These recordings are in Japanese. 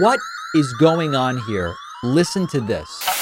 What is going on here? Listen to this.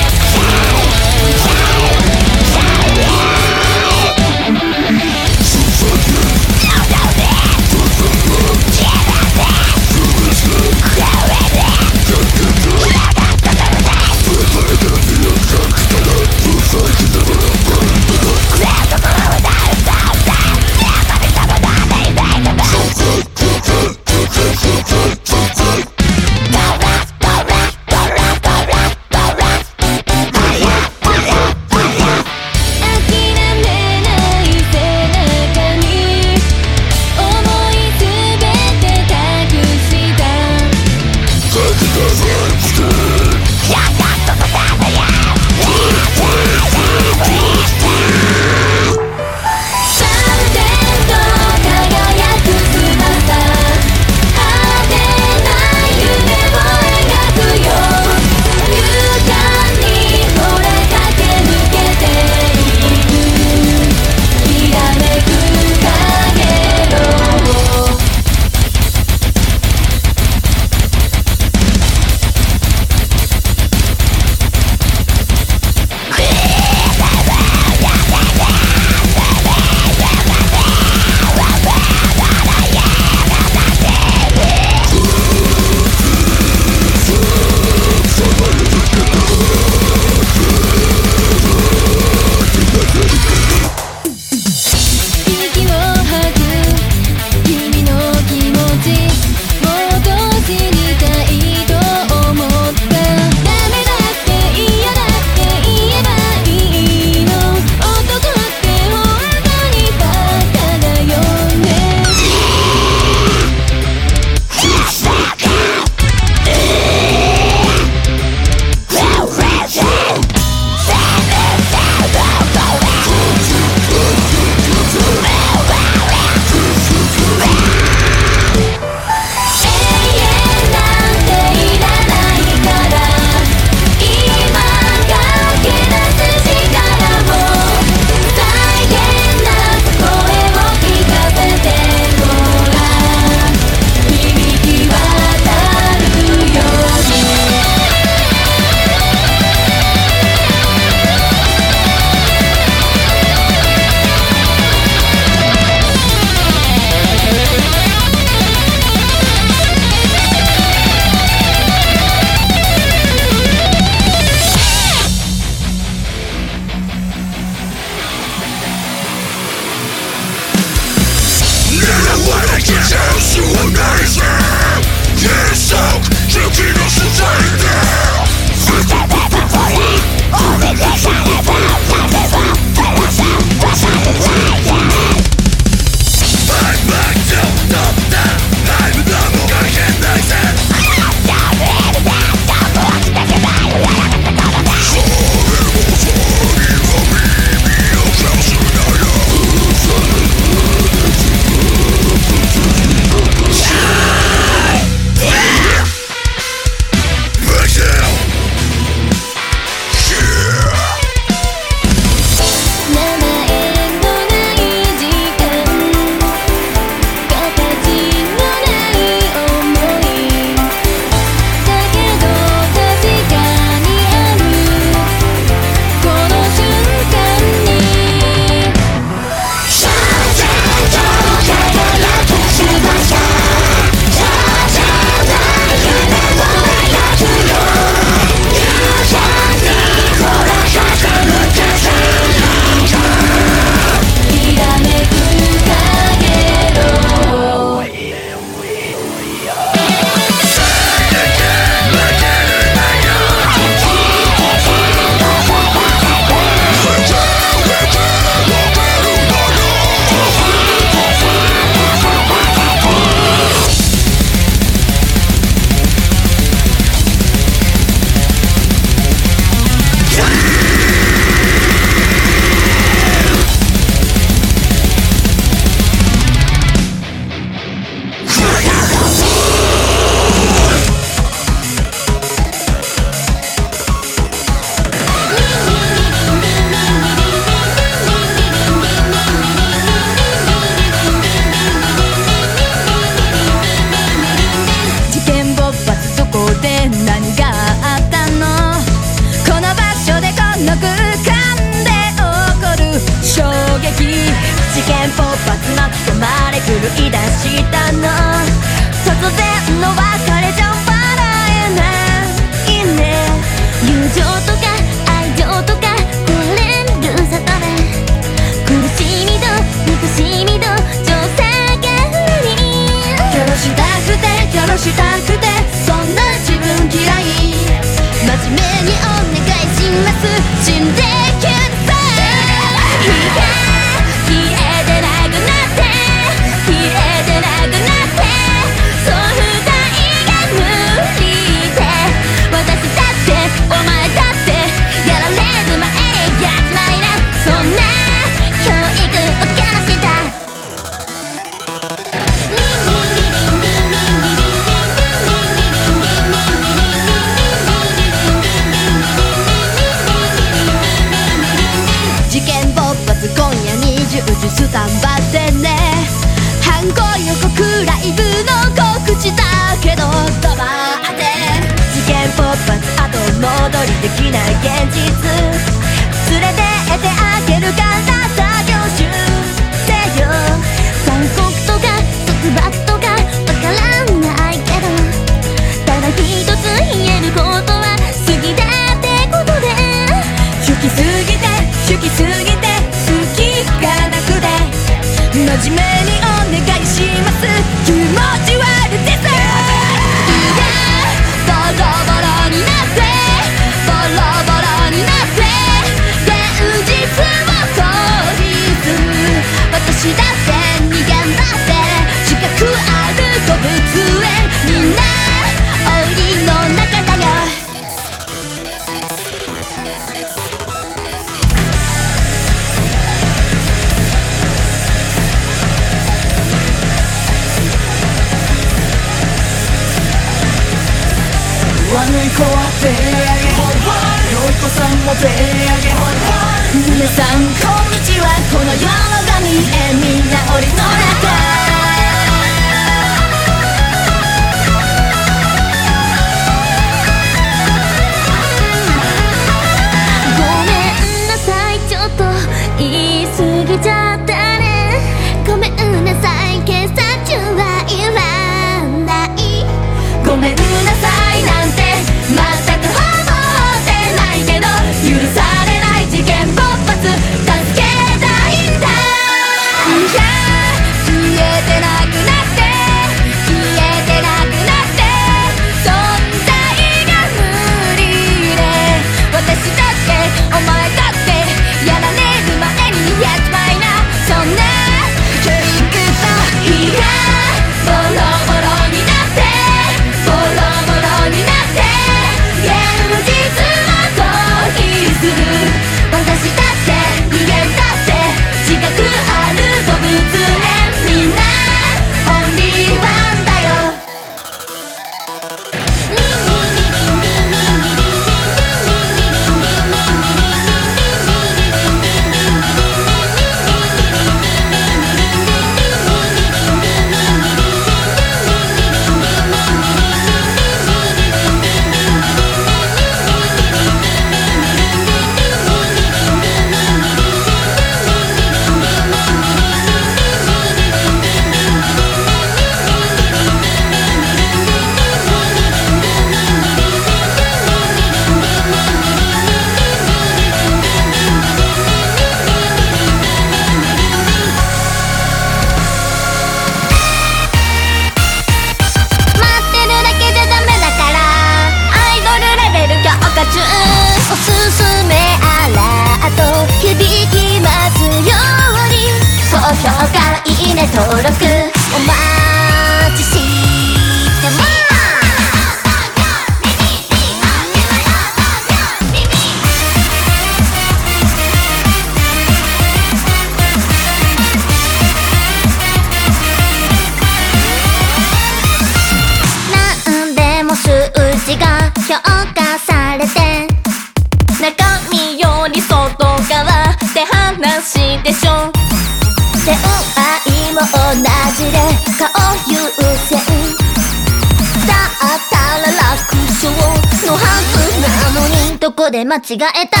違えた。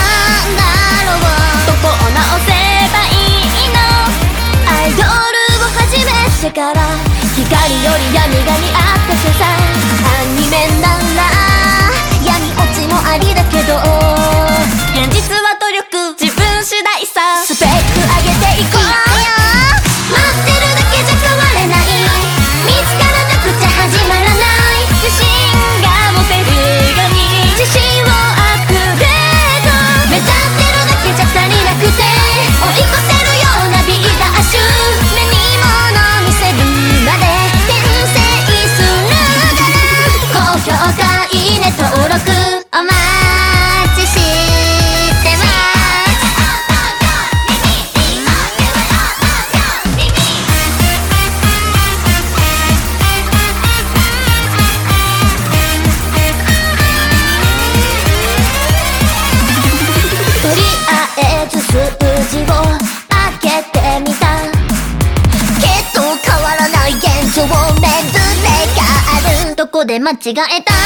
間違えた。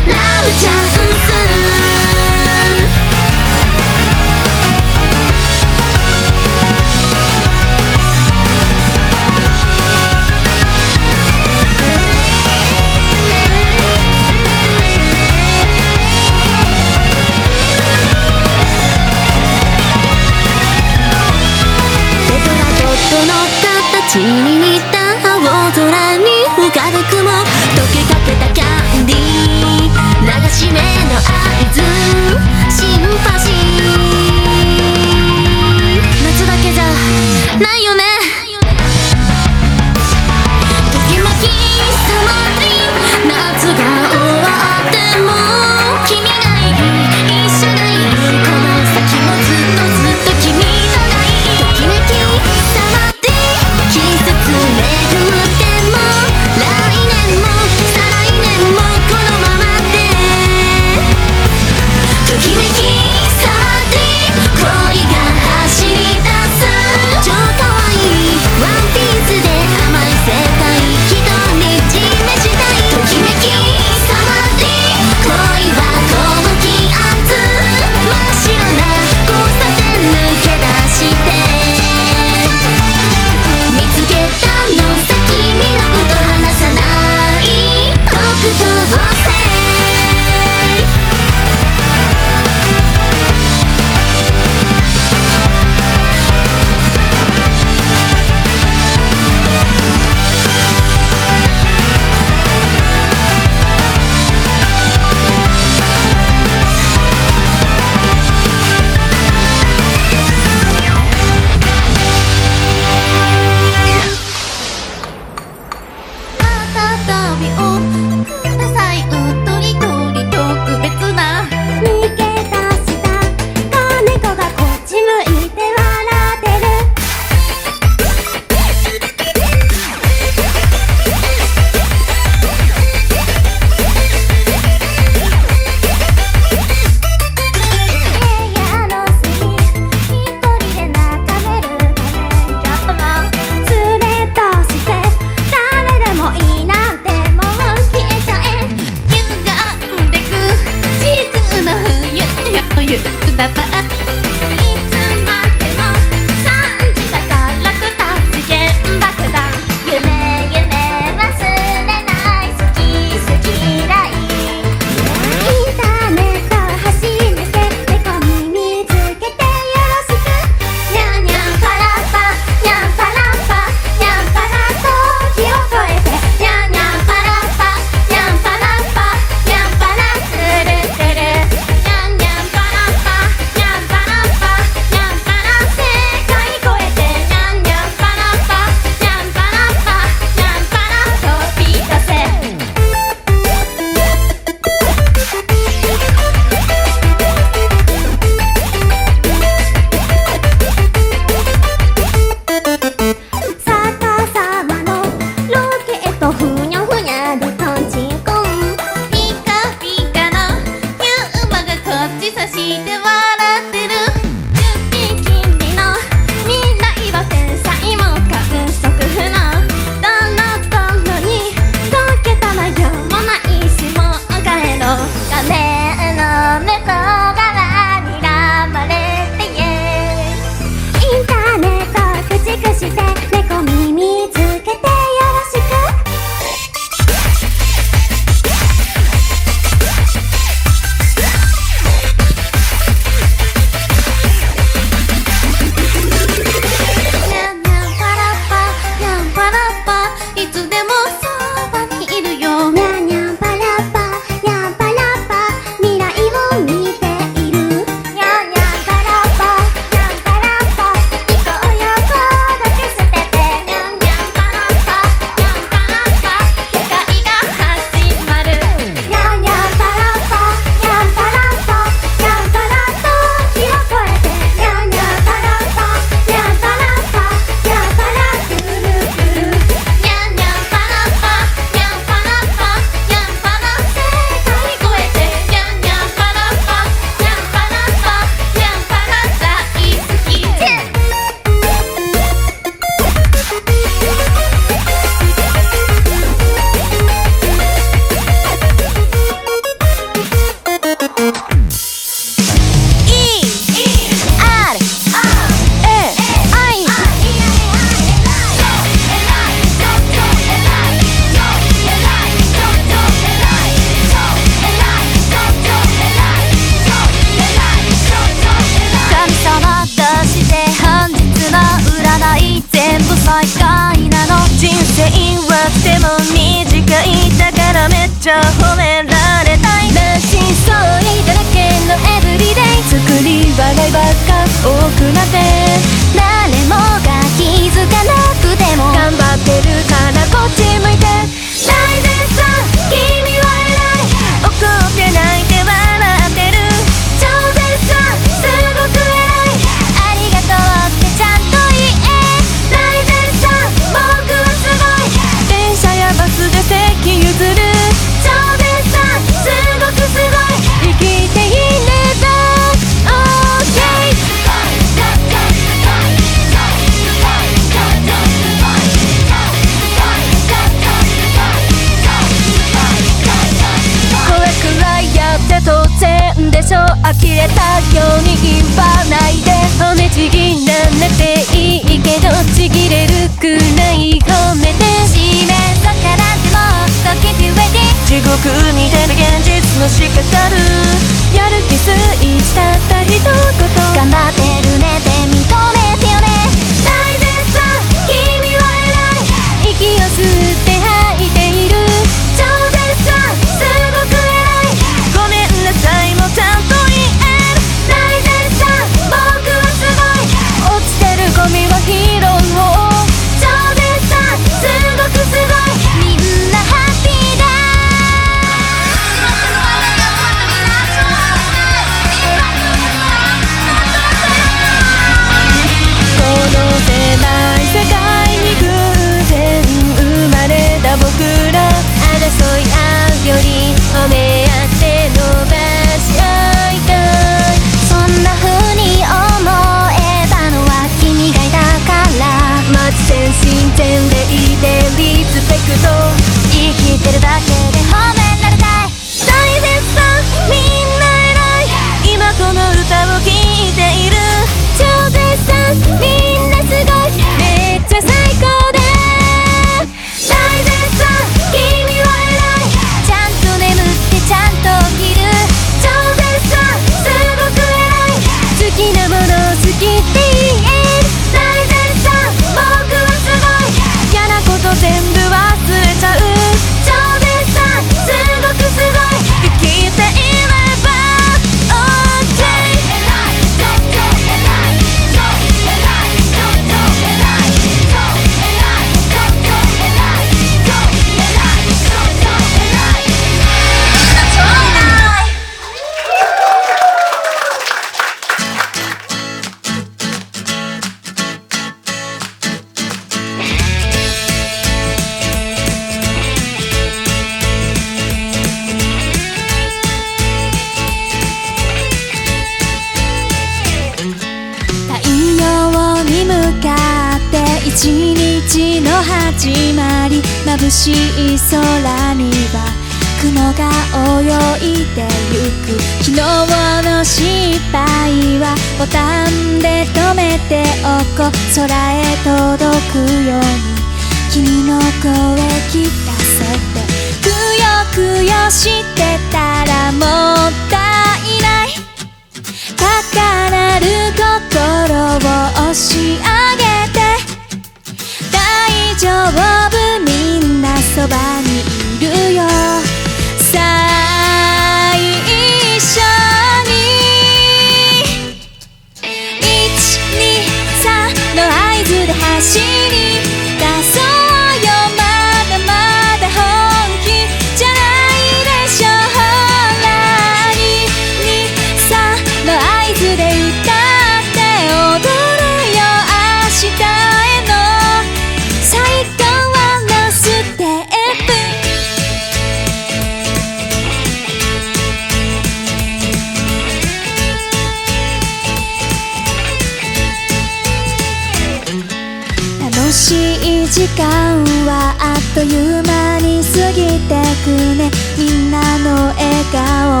欲しい時間はあっという間に過ぎてくね。みんなの笑顔を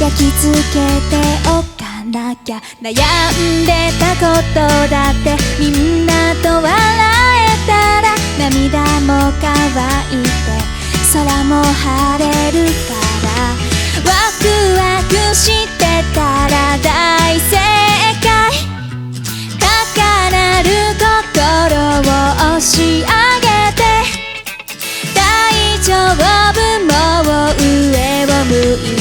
焼き付けておく。なきゃ。悩んでたことだってみんなと笑えたら涙も乾いて空も晴れるから。ワクワクしてたら大正解。高鳴る心を押し上げて大丈夫もう上を向いて。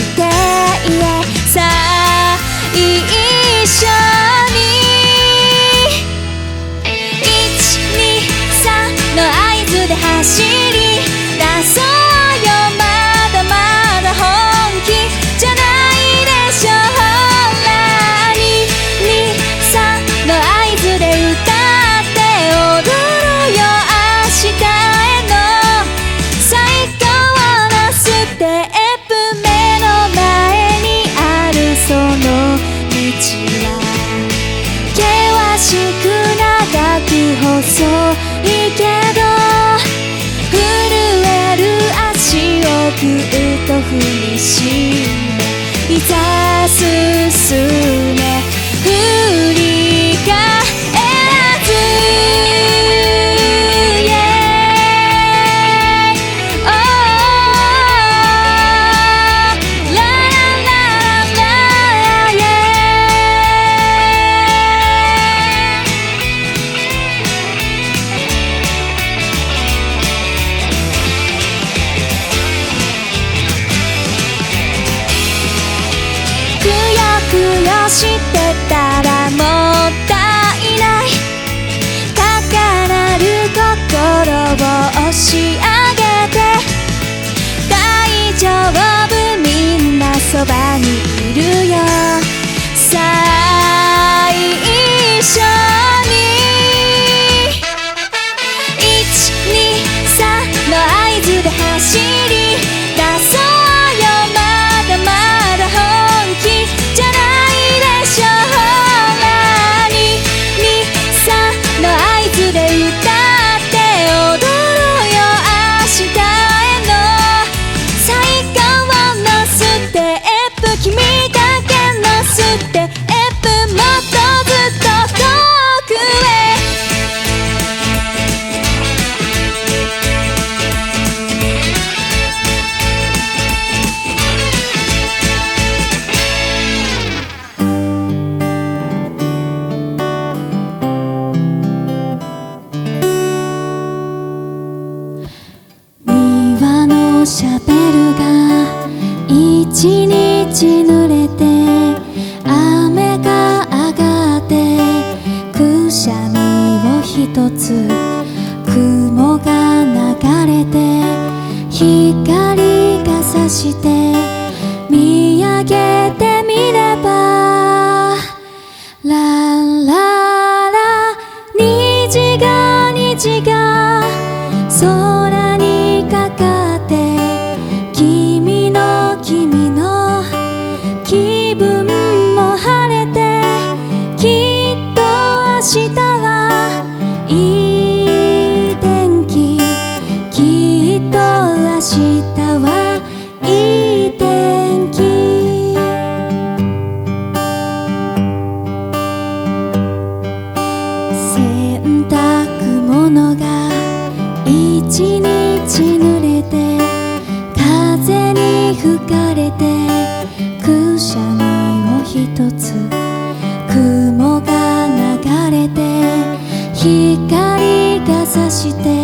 洗濯物が一日濡れて風に吹かれてくしゃみをひとつ雲が流れて光がさして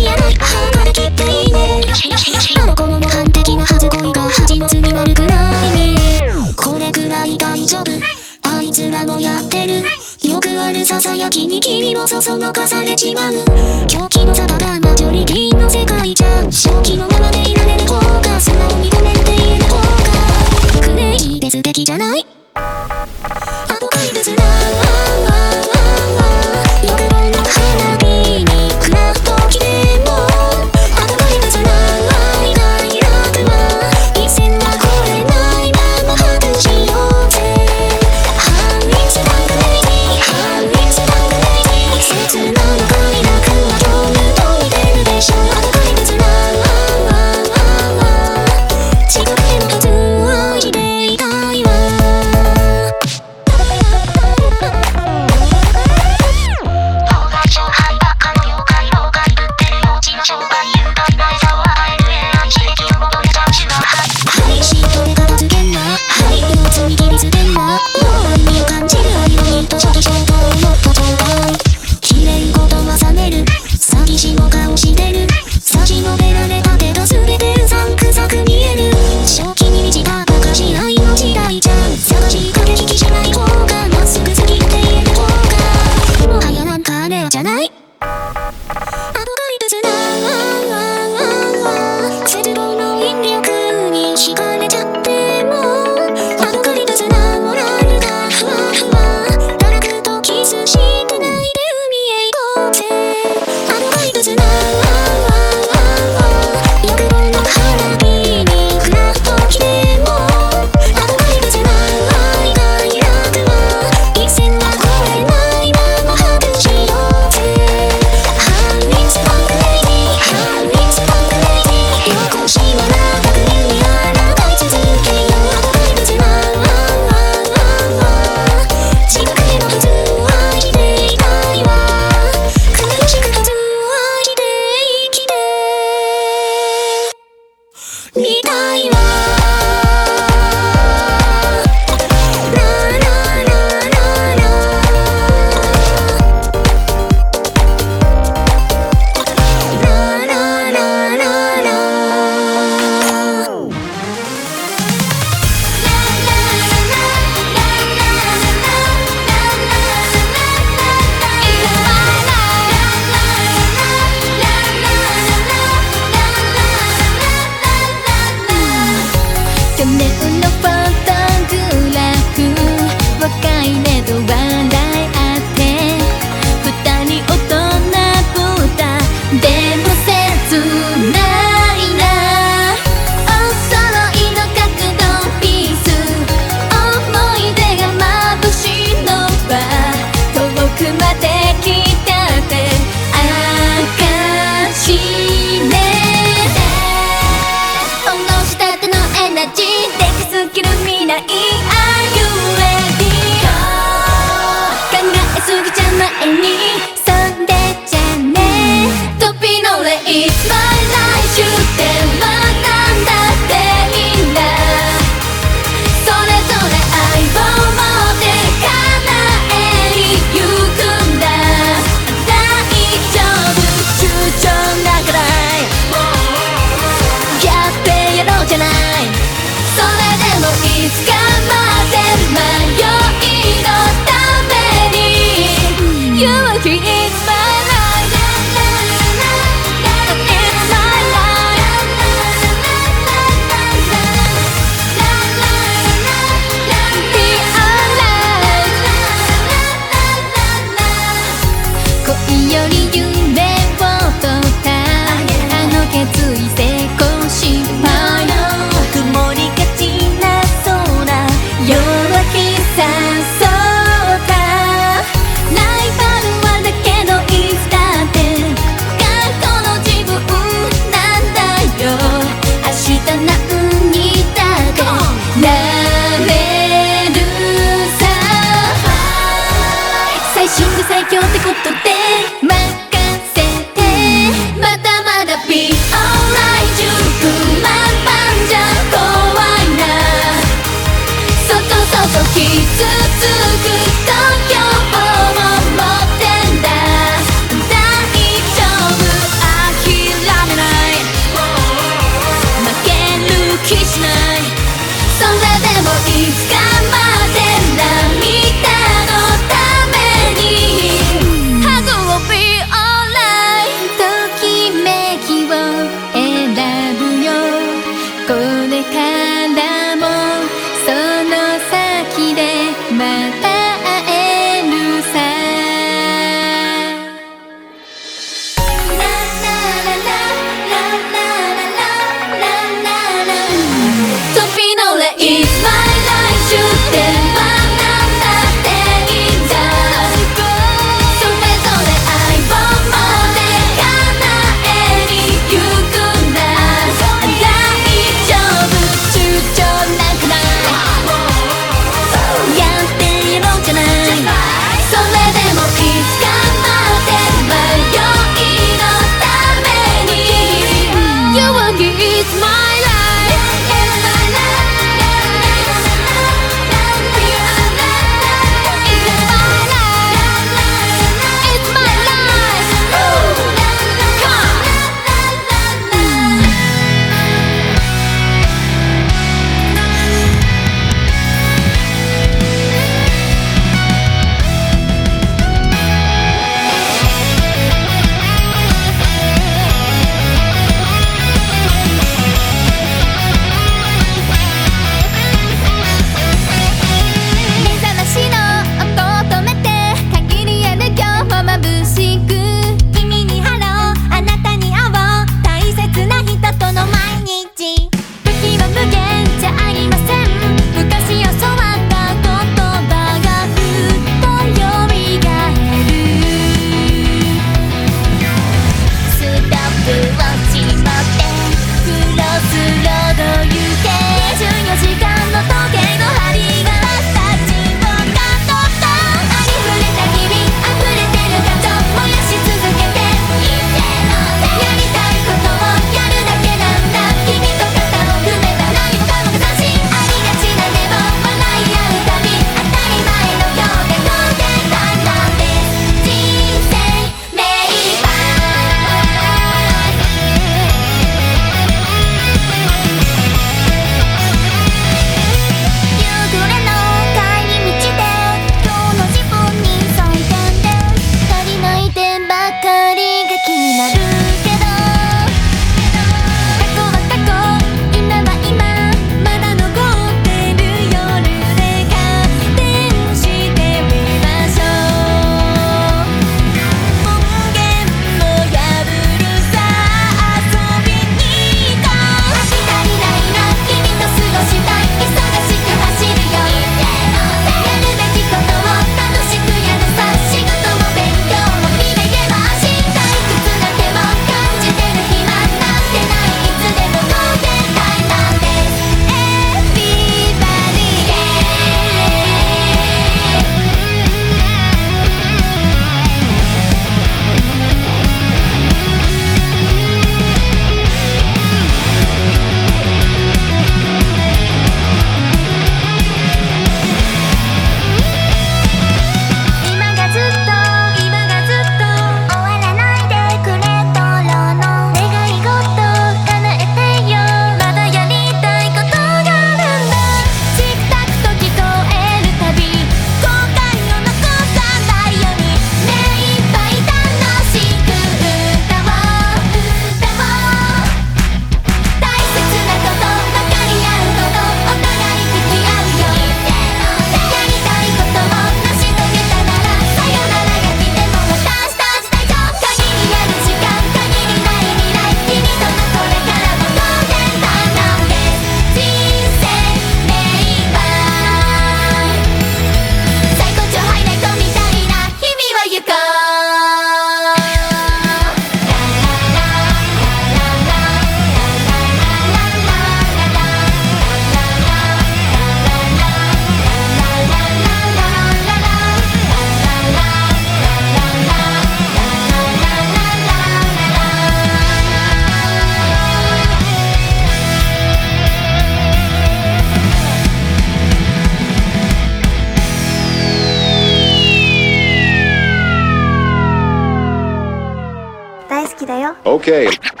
Okay.